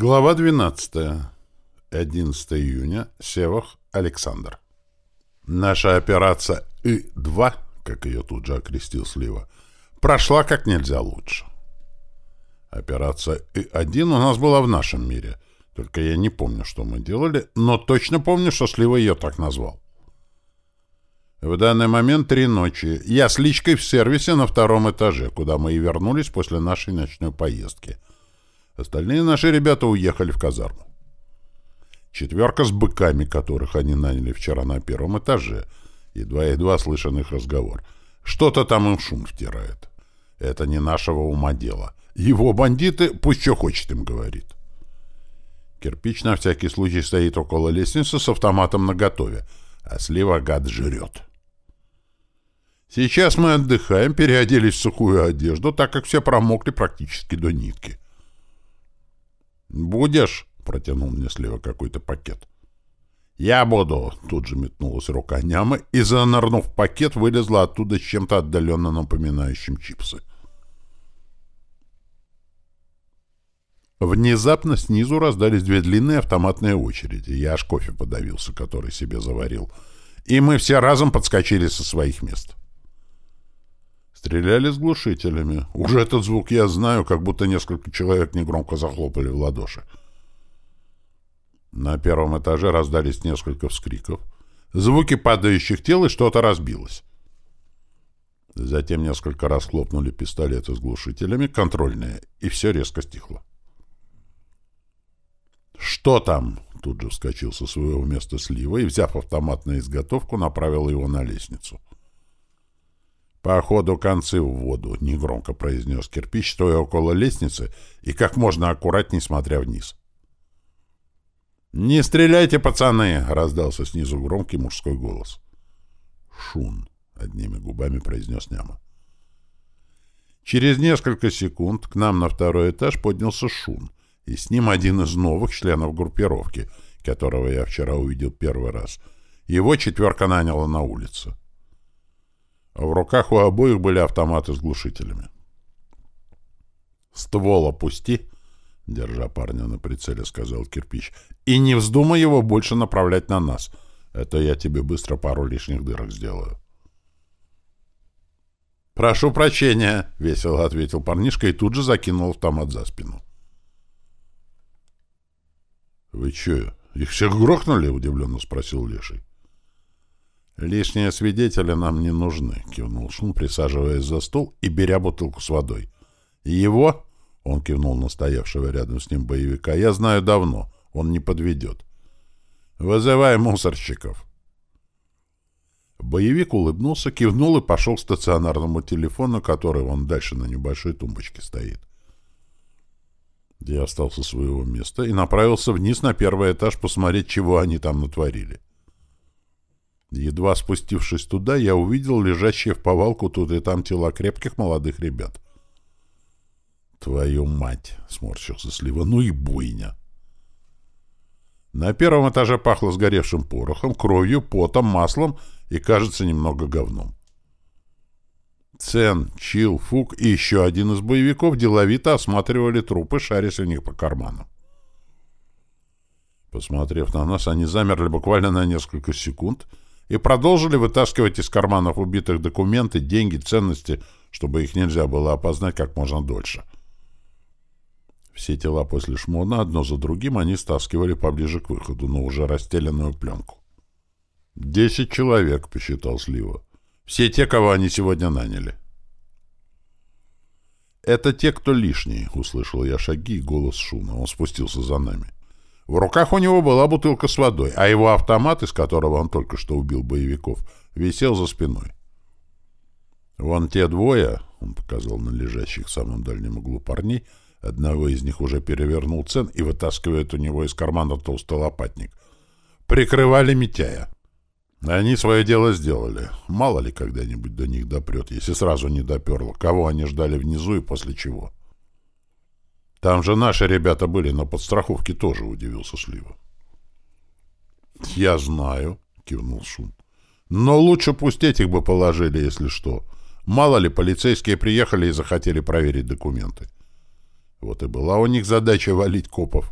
Глава 12. 11 июня. Севах. Александр. Наша операция И-2, как ее тут же окрестил Слива, прошла как нельзя лучше. Операция И-1 у нас была в нашем мире, только я не помню, что мы делали, но точно помню, что Слива ее так назвал. В данный момент три ночи. Я с личкой в сервисе на втором этаже, куда мы и вернулись после нашей ночной поездки — Остальные наши ребята уехали в казарму. Четверка с быками, которых они наняли вчера на первом этаже. Едва-едва слышен их разговор. Что-то там им шум втирает. Это не нашего ума дело. Его бандиты, пусть что хочет им говорит. Кирпич на всякий случай стоит около лестницы с автоматом наготове, а слива гад жрет. Сейчас мы отдыхаем, переоделись в сухую одежду, так как все промокли практически до нитки. «Будешь?» — протянул мне слева какой-то пакет. «Я буду!» — тут же метнулась рука нямы и, занырнув пакет, вылезла оттуда с чем-то отдаленно напоминающим чипсы. Внезапно снизу раздались две длинные автоматные очереди. Я аж кофе подавился, который себе заварил. И мы все разом подскочили со своих мест. Стреляли с глушителями. Уже этот звук я знаю, как будто несколько человек негромко захлопали в ладоши. На первом этаже раздались несколько вскриков. Звуки падающих тел, и что-то разбилось. Затем несколько раз хлопнули пистолеты с глушителями, контрольные, и все резко стихло. «Что там?» — тут же вскочил со своего места слива и, взяв автомат на изготовку, направил его на лестницу. «Походу, концы в воду», — негромко произнес кирпич, стоя около лестницы и как можно аккуратней смотря вниз. «Не стреляйте, пацаны!» — раздался снизу громкий мужской голос. «Шун», — одними губами произнес Няма. Через несколько секунд к нам на второй этаж поднялся Шун, и с ним один из новых членов группировки, которого я вчера увидел первый раз. Его четверка наняла на улице. В руках у обоих были автоматы с глушителями. «Ствол опусти!» — держа парня на прицеле, сказал кирпич. «И не вздумай его больше направлять на нас. Это я тебе быстро пару лишних дырок сделаю». «Прошу прощения!» — весело ответил парнишка и тут же закинул автомат за спину. «Вы че, их всех грохнули?» — удивленно спросил Леший. «Лишние свидетели нам не нужны», — кивнул Шун, присаживаясь за стол и беря бутылку с водой. «Его?» — он кивнул на стоявшего рядом с ним боевика. «Я знаю давно. Он не подведет. Вызывай мусорщиков». Боевик улыбнулся, кивнул и пошел к стационарному телефону, который вон дальше на небольшой тумбочке стоит. Я остался своего места и направился вниз на первый этаж посмотреть, чего они там натворили. Едва спустившись туда, я увидел лежащие в повалку тут и там тела крепких молодых ребят. «Твою мать!» — сморщился Слива. «Ну и бойня!» На первом этаже пахло сгоревшим порохом, кровью, потом, маслом и, кажется, немного говном. Цен, Чил, Фук и еще один из боевиков деловито осматривали трупы, шарясь у них по карманам. Посмотрев на нас, они замерли буквально на несколько секунд — и продолжили вытаскивать из карманов убитых документы, деньги, ценности, чтобы их нельзя было опознать как можно дольше. Все тела после шмона одно за другим они стаскивали поближе к выходу, но уже расстеленную пленку. «Десять человек», — посчитал Слива. «Все те, кого они сегодня наняли». «Это те, кто лишний», — услышал я шаги и голос Шуна. Он спустился за нами. В руках у него была бутылка с водой, а его автомат, из которого он только что убил боевиков, висел за спиной. «Вон те двое», — он показал на лежащих в самом дальнем углу парней, одного из них уже перевернул цен и вытаскивает у него из кармана толстый лопатник, прикрывали Митяя. Они свое дело сделали. Мало ли когда-нибудь до них допрет, если сразу не доперло, кого они ждали внизу и после чего. — там же наши ребята были на подстраховке тоже, удивился Слива. Я знаю, кивнул Шум. Но лучше пусть этих бы положили, если что. Мало ли, полицейские приехали и захотели проверить документы. Вот и была у них задача валить копов.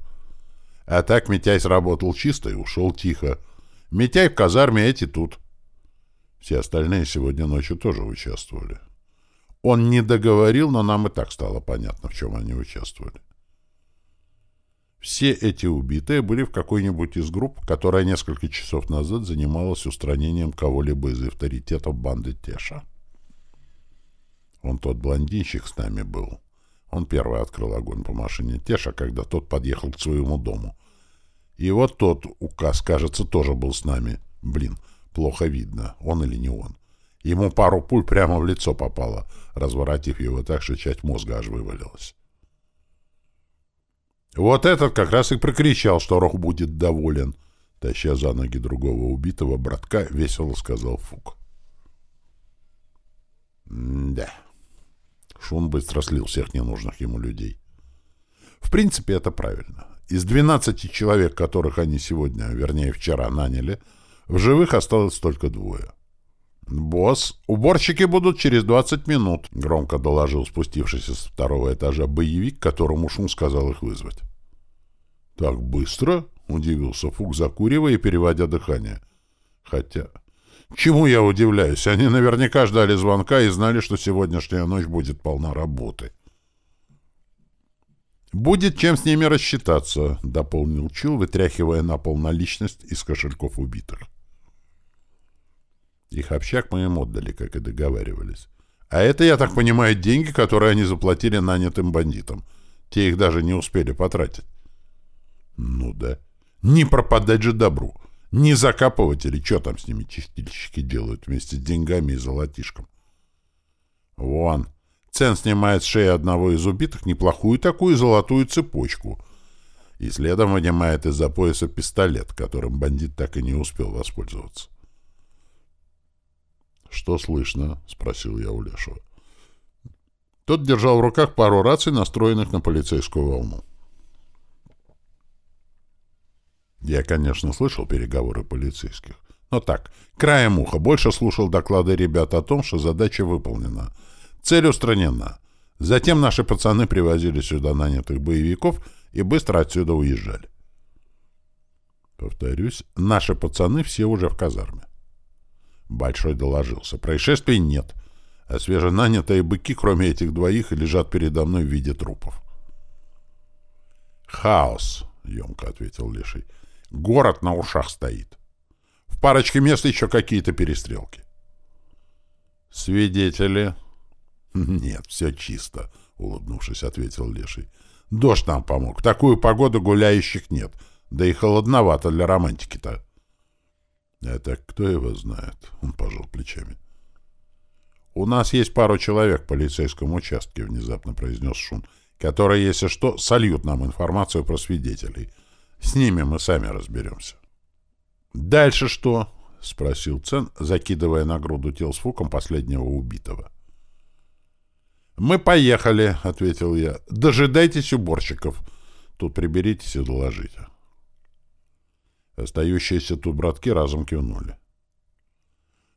А так Митяй сработал чисто и ушел тихо. Митяй в казарме, эти тут. Все остальные сегодня ночью тоже участвовали. Он не договорил, но нам и так стало понятно, в чем они участвовали. Все эти убитые были в какой-нибудь из групп, которая несколько часов назад занималась устранением кого-либо из авторитетов банды Теша. Он тот блондинчик с нами был. Он первый открыл огонь по машине Теша, когда тот подъехал к своему дому. И вот тот указ, кажется, тоже был с нами. Блин, плохо видно, он или не он. Ему пару пуль прямо в лицо попало, разворотив его так, что часть мозга аж вывалилась. Вот этот как раз и прокричал, что Рох будет доволен. Таща за ноги другого убитого братка, весело сказал Фук. да. Шун быстро слил всех ненужных ему людей. В принципе, это правильно. Из 12 человек, которых они сегодня, вернее, вчера наняли, в живых осталось только двое. «Босс, уборщики будут через 20 минут», — громко доложил спустившийся с второго этажа боевик, которому Шум сказал их вызвать. «Так быстро?» — удивился Фук, закуривая и переводя дыхание. «Хотя...» «Чему я удивляюсь? Они наверняка ждали звонка и знали, что сегодняшняя ночь будет полна работы». «Будет чем с ними рассчитаться», — дополнил Чил, вытряхивая на пол наличность из кошельков убитых. Их общак мы им отдали, как и договаривались. А это, я так понимаю, деньги, которые они заплатили нанятым бандитам. Те их даже не успели потратить. Ну да. Не пропадать же добру. Не закапывать или что там с ними чистильщики делают вместе с деньгами и золотишком. Вон. Цен снимает с шеи одного из убитых неплохую такую золотую цепочку. И следом вынимает из-за пояса пистолет, которым бандит так и не успел воспользоваться. «Что слышно?» — спросил я у Лешего. Тот держал в руках пару раций, настроенных на полицейскую волну. Я, конечно, слышал переговоры полицейских. Но так, краем уха, больше слушал доклады ребят о том, что задача выполнена. Цель устранена. Затем наши пацаны привозили сюда нанятых боевиков и быстро отсюда уезжали. Повторюсь, наши пацаны все уже в казарме. Большой доложился. Происшествий нет. А свеженанятые быки, кроме этих двоих, лежат передо мной в виде трупов. «Хаос», — емко ответил Леший. Город на ушах стоит. В парочке мест еще какие-то перестрелки. Свидетели? Нет, все чисто, улыбнувшись, ответил Леший. Дождь нам помог. В такую погоду гуляющих нет. Да и холодновато для романтики-то. Это кто его знает? Он пожал плечами. У нас есть пару человек в полицейском участке, внезапно произнес Шун, которые, если что, сольют нам информацию про свидетелей — с ними мы сами разберемся. «Дальше что?» — спросил Цен, закидывая на груду тел с фуком последнего убитого. «Мы поехали», — ответил я. «Дожидайтесь уборщиков. Тут приберитесь и доложите». Остающиеся тут братки разом кивнули.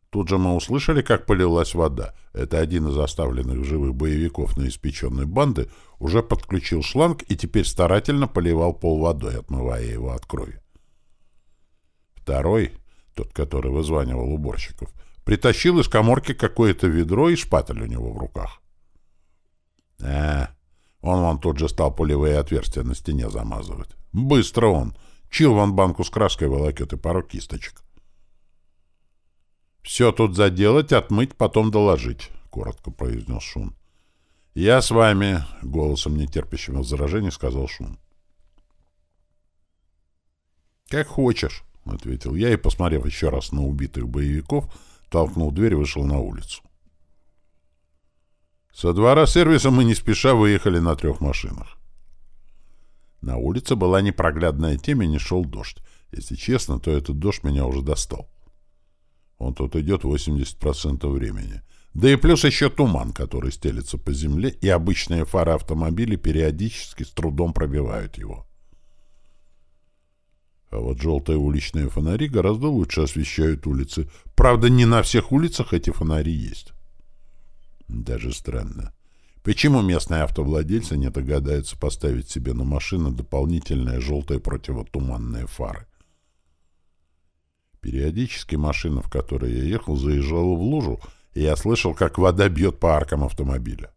Тут же мы услышали, как полилась вода. Это один из оставленных живых боевиков на испеченной банды уже подключил шланг и теперь старательно поливал пол водой, отмывая его от крови. Второй, тот, который вызванивал уборщиков, притащил из коморки какое-то ведро и шпатель у него в руках. Э, он вон тут же стал пулевые отверстия на стене замазывать. Быстро он. Чил вон банку с краской волокет и пару кисточек. «Все тут заделать, отмыть, потом доложить», — коротко произнес Шун. «Я с вами», — голосом нетерпящим возражений сказал Шун. «Как хочешь», — ответил я и, посмотрев еще раз на убитых боевиков, толкнул дверь и вышел на улицу. Со двора сервиса мы не спеша выехали на трех машинах. На улице была непроглядная темень и шел дождь. Если честно, то этот дождь меня уже достал. Он тут идет 80% времени. Да и плюс еще туман, который стелется по земле, и обычные фары автомобилей периодически с трудом пробивают его. А вот желтые уличные фонари гораздо лучше освещают улицы. Правда, не на всех улицах эти фонари есть. Даже странно. Почему местные автовладельцы не догадаются поставить себе на машины дополнительные желтые противотуманные фары? Периодически машина, в которой я ехал, заезжала в лужу, и я слышал, как вода бьет по аркам автомобиля.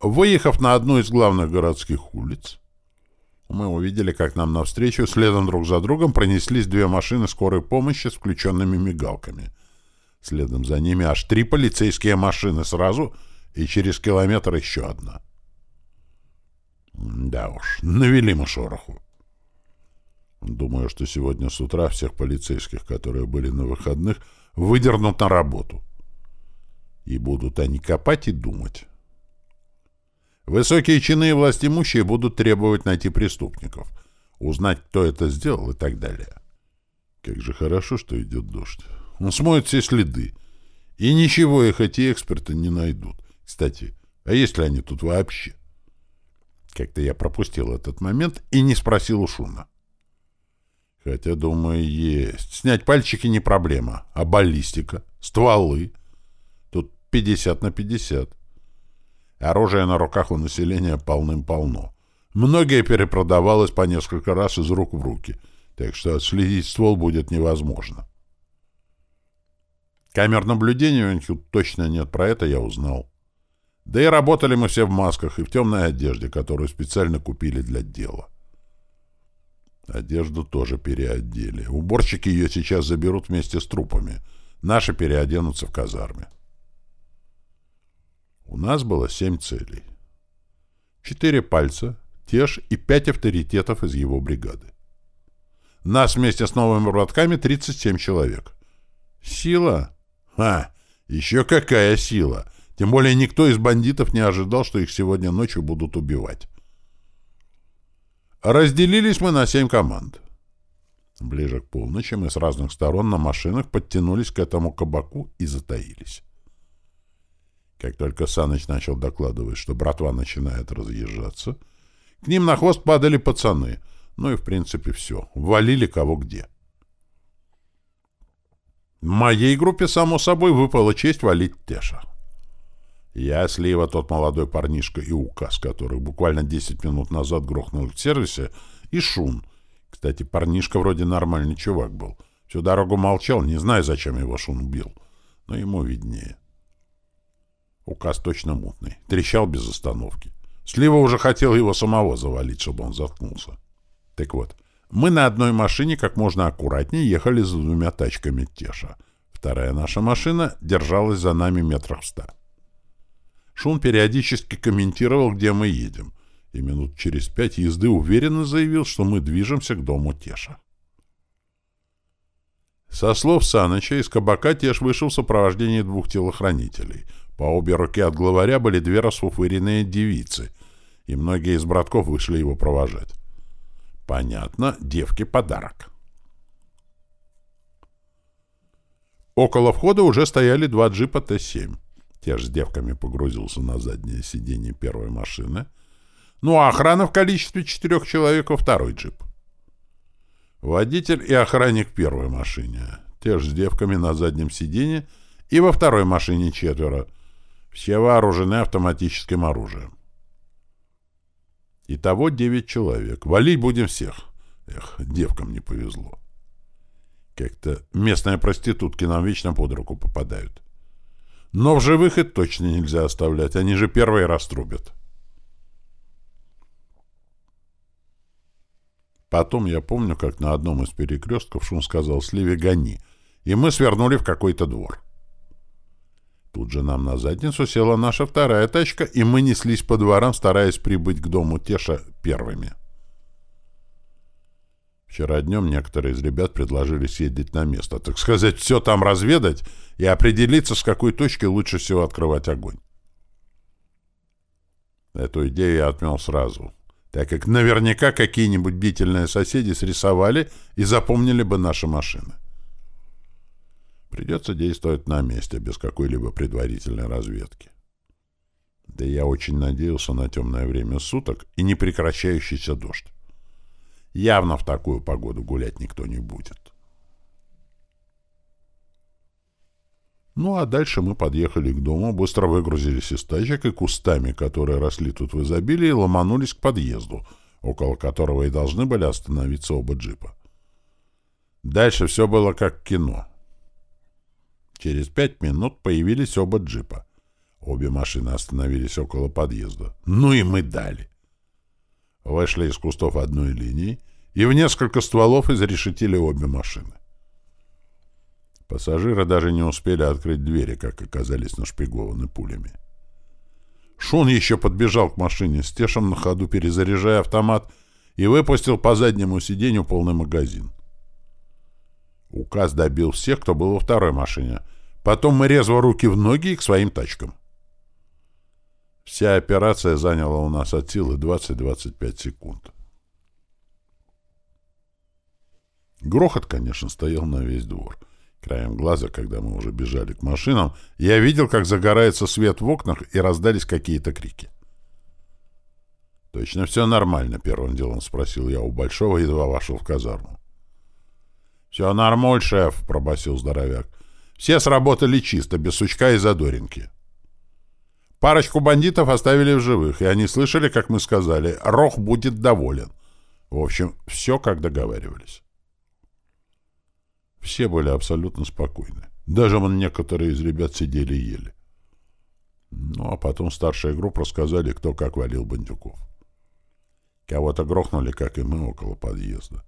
Выехав на одну из главных городских улиц, мы увидели, как нам навстречу, следом друг за другом, пронеслись две машины скорой помощи с включенными мигалками. Следом за ними аж три полицейские машины сразу, и через километр еще одна. Да уж, навели мы шороху. Думаю, что сегодня с утра всех полицейских, которые были на выходных, выдернут на работу. И будут они копать и думать. Высокие чины и властимущие будут требовать найти преступников, узнать, кто это сделал и так далее. Как же хорошо, что идет дождь. Он смоет все следы. И ничего их эти эксперты не найдут. Кстати, а есть ли они тут вообще? Как-то я пропустил этот момент и не спросил у Шуна. Хотя, думаю, есть. Снять пальчики не проблема. А баллистика? Стволы? Тут 50 на 50. Оружие на руках у населения полным-полно. Многие перепродавалось по несколько раз из рук в руки, так что отследить ствол будет невозможно. Камер наблюдения у них точно нет, про это я узнал. Да и работали мы все в масках и в темной одежде, которую специально купили для дела. Одежду тоже переодели. Уборщики ее сейчас заберут вместе с трупами. Наши переоденутся в казарме. У нас было семь целей. Четыре пальца, Теж и пять авторитетов из его бригады. Нас вместе с новыми братками 37 человек. Сила? А, еще какая сила! Тем более никто из бандитов не ожидал, что их сегодня ночью будут убивать. Разделились мы на семь команд. Ближе к полночи мы с разных сторон на машинах подтянулись к этому кабаку и затаились. Как только Саныч начал докладывать, что братва начинает разъезжаться, к ним на хвост падали пацаны. Ну и, в принципе, все. Валили кого где. Моей группе, само собой, выпала честь валить Теша. Я, Слива, тот молодой парнишка и указ, который буквально 10 минут назад грохнул в сервисе, и Шун. Кстати, парнишка вроде нормальный чувак был. Всю дорогу молчал, не знаю, зачем его Шун убил. Но ему виднее. Указ точно мутный. Трещал без остановки. Слива уже хотел его самого завалить, чтобы он заткнулся. Так вот, мы на одной машине как можно аккуратнее ехали за двумя тачками Теша. Вторая наша машина держалась за нами метрах в ста. Шун периодически комментировал, где мы едем, и минут через пять езды уверенно заявил, что мы движемся к дому Теша. Со слов Саныча, из кабака Теш вышел в сопровождении двух телохранителей. По обе руки от главаря были две расфуфыренные девицы, и многие из братков вышли его провожать. Понятно, девке подарок. Около входа уже стояли два джипа Т-7. Те с девками погрузился на заднее сиденье первой машины. Ну, а охрана в количестве четырех человек во второй джип. Водитель и охранник в первой машине. Те с девками на заднем сиденье. И во второй машине четверо. Все вооружены автоматическим оружием. Итого девять человек. Валить будем всех. Эх, девкам не повезло. Как-то местные проститутки нам вечно под руку попадают. Но в живых их точно нельзя оставлять, они же первые раструбят. Потом я помню, как на одном из перекрестков Шум сказал «Сливе, гони», и мы свернули в какой-то двор. Тут же нам на задницу села наша вторая тачка, и мы неслись по дворам, стараясь прибыть к дому Теша первыми. Вчера днем некоторые из ребят предложили съездить на место, так сказать, все там разведать и определиться, с какой точки лучше всего открывать огонь. Эту идею я отмел сразу, так как наверняка какие-нибудь бдительные соседи срисовали и запомнили бы наши машины. Придется действовать на месте, без какой-либо предварительной разведки. Да я очень надеялся на темное время суток и непрекращающийся дождь. Явно в такую погоду гулять никто не будет. Ну, а дальше мы подъехали к дому, быстро выгрузились из тачек и кустами, которые росли тут в изобилии, ломанулись к подъезду, около которого и должны были остановиться оба джипа. Дальше все было как кино. Через пять минут появились оба джипа. Обе машины остановились около подъезда. Ну и мы дали. Вышли из кустов одной линии и в несколько стволов изрешетили обе машины. Пассажиры даже не успели открыть двери, как оказались нашпигованы пулями. Шун еще подбежал к машине с Тешем на ходу, перезаряжая автомат, и выпустил по заднему сиденью полный магазин. Указ добил всех, кто был во второй машине. Потом мы резво руки в ноги и к своим тачкам. Вся операция заняла у нас от силы 20-25 секунд. Грохот, конечно, стоял на весь двор. Краем глаза, когда мы уже бежали к машинам, я видел, как загорается свет в окнах и раздались какие-то крики. «Точно все нормально?» — первым делом спросил я у Большого, едва вошел в казарму. «Все нормаль, шеф», — пробасил здоровяк. «Все сработали чисто, без сучка и задоринки». Парочку бандитов оставили в живых, и они слышали, как мы сказали, «Рох будет доволен». В общем, все, как договаривались. Все были абсолютно спокойны. Даже вон некоторые из ребят сидели и ели. Ну, а потом старшая группа рассказали, кто как валил бандюков. Кого-то грохнули, как и мы, около подъезда.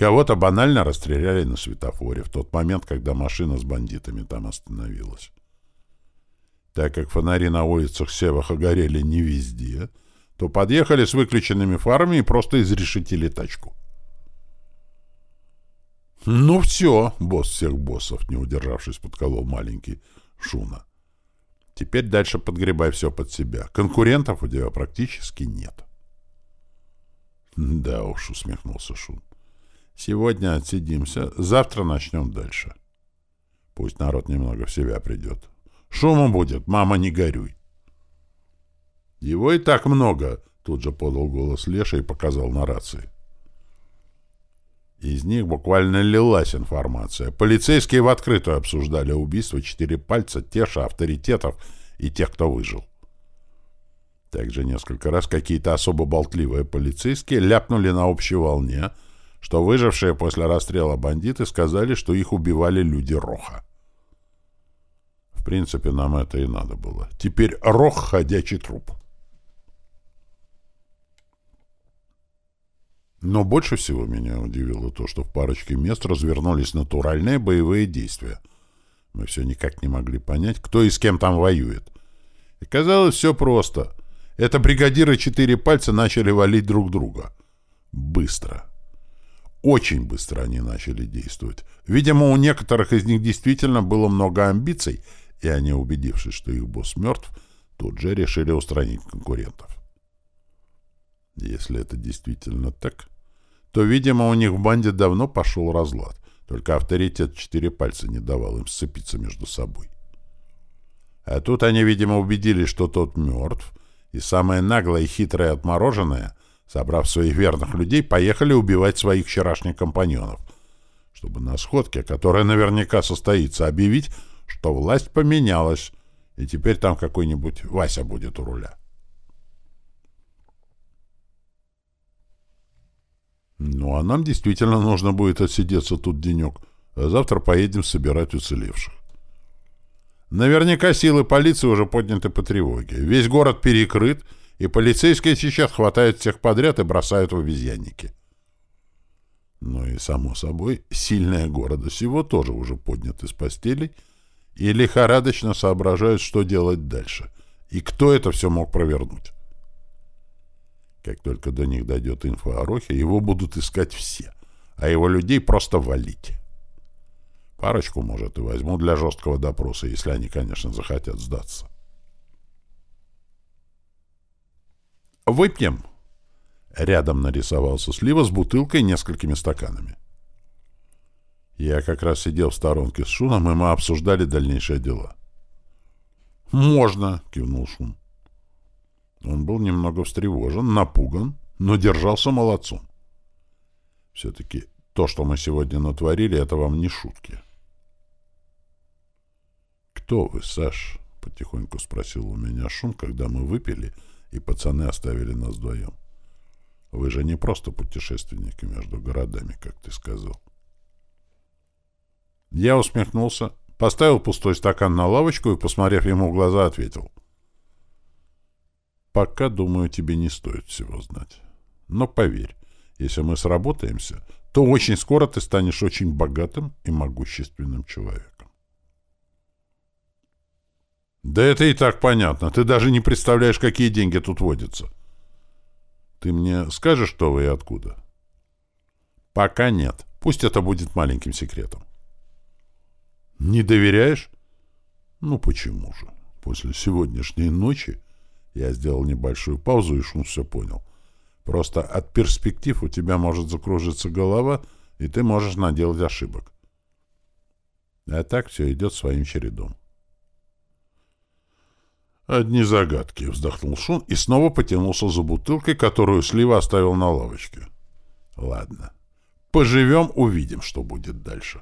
Кого-то банально расстреляли на светофоре в тот момент, когда машина с бандитами там остановилась. Так как фонари на улицах Севаха горели не везде, то подъехали с выключенными фарами и просто изрешетили тачку. «Ну все!» — босс всех боссов, не удержавшись, подколол маленький Шуна. «Теперь дальше подгребай все под себя. Конкурентов у тебя практически нет». «Да уж», — усмехнулся Шун. «Сегодня отсидимся, завтра начнем дальше. Пусть народ немного в себя придет. Шума будет, мама, не горюй». «Его и так много», — тут же подал голос Леша и показал на рации. Из них буквально лилась информация. Полицейские в открытую обсуждали убийство четыре пальца, теша, авторитетов и тех, кто выжил. Также несколько раз какие-то особо болтливые полицейские ляпнули на общей волне, что выжившие после расстрела бандиты сказали, что их убивали люди Роха. В принципе, нам это и надо было. Теперь Рох — ходячий труп. Но больше всего меня удивило то, что в парочке мест развернулись натуральные боевые действия. Мы все никак не могли понять, кто и с кем там воюет. И казалось, все просто. Это бригадиры четыре пальца начали валить друг друга. Быстро. Очень быстро они начали действовать. Видимо, у некоторых из них действительно было много амбиций, и они, убедившись, что их босс мертв, тут же решили устранить конкурентов. Если это действительно так, то, видимо, у них в банде давно пошел разлад. Только авторитет четыре пальца не давал им сцепиться между собой. А тут они, видимо, убедились, что тот мертв, и самое наглое и хитрое отмороженное, собрав своих верных людей, поехали убивать своих вчерашних компаньонов, чтобы на сходке, которая наверняка состоится, объявить, что власть поменялась, и теперь там какой-нибудь Вася будет у руля. Ну, а нам действительно нужно будет отсидеться тут денек, а завтра поедем собирать уцелевших. Наверняка силы полиции уже подняты по тревоге. Весь город перекрыт, и полицейские сейчас хватают всех подряд и бросают в обезьянники. Ну и, само собой, сильные города сего тоже уже подняты с постелей и лихорадочно соображают, что делать дальше, и кто это все мог провернуть. Как только до них дойдет инфа о Рохе, его будут искать все, а его людей просто валить. Парочку, может, и возьму для жесткого допроса, если они, конечно, захотят сдаться. «Выпьем!» Рядом нарисовался слива с бутылкой и несколькими стаканами. Я как раз сидел в сторонке с Шуном, и мы обсуждали дальнейшие дела. «Можно!» — кивнул Шун. Он был немного встревожен, напуган, но держался молодцом. Все-таки то, что мы сегодня натворили, это вам не шутки. «Кто вы, Саш?» — потихоньку спросил у меня Шум, когда мы выпили, и пацаны оставили нас вдвоем. «Вы же не просто путешественники между городами, как ты сказал». Я усмехнулся, поставил пустой стакан на лавочку и, посмотрев ему в глаза, ответил. «Пока, думаю, тебе не стоит всего знать. Но поверь, если мы сработаемся, то очень скоро ты станешь очень богатым и могущественным человеком. Да это и так понятно. Ты даже не представляешь, какие деньги тут водятся. Ты мне скажешь, что вы и откуда? Пока нет. Пусть это будет маленьким секретом. Не доверяешь? Ну почему же? После сегодняшней ночи я сделал небольшую паузу, и Шум все понял. Просто от перспектив у тебя может закружиться голова, и ты можешь наделать ошибок. А так все идет своим чередом. «Одни загадки», — вздохнул Шун и снова потянулся за бутылкой, которую Слива оставил на лавочке. «Ладно. Поживем, увидим, что будет дальше».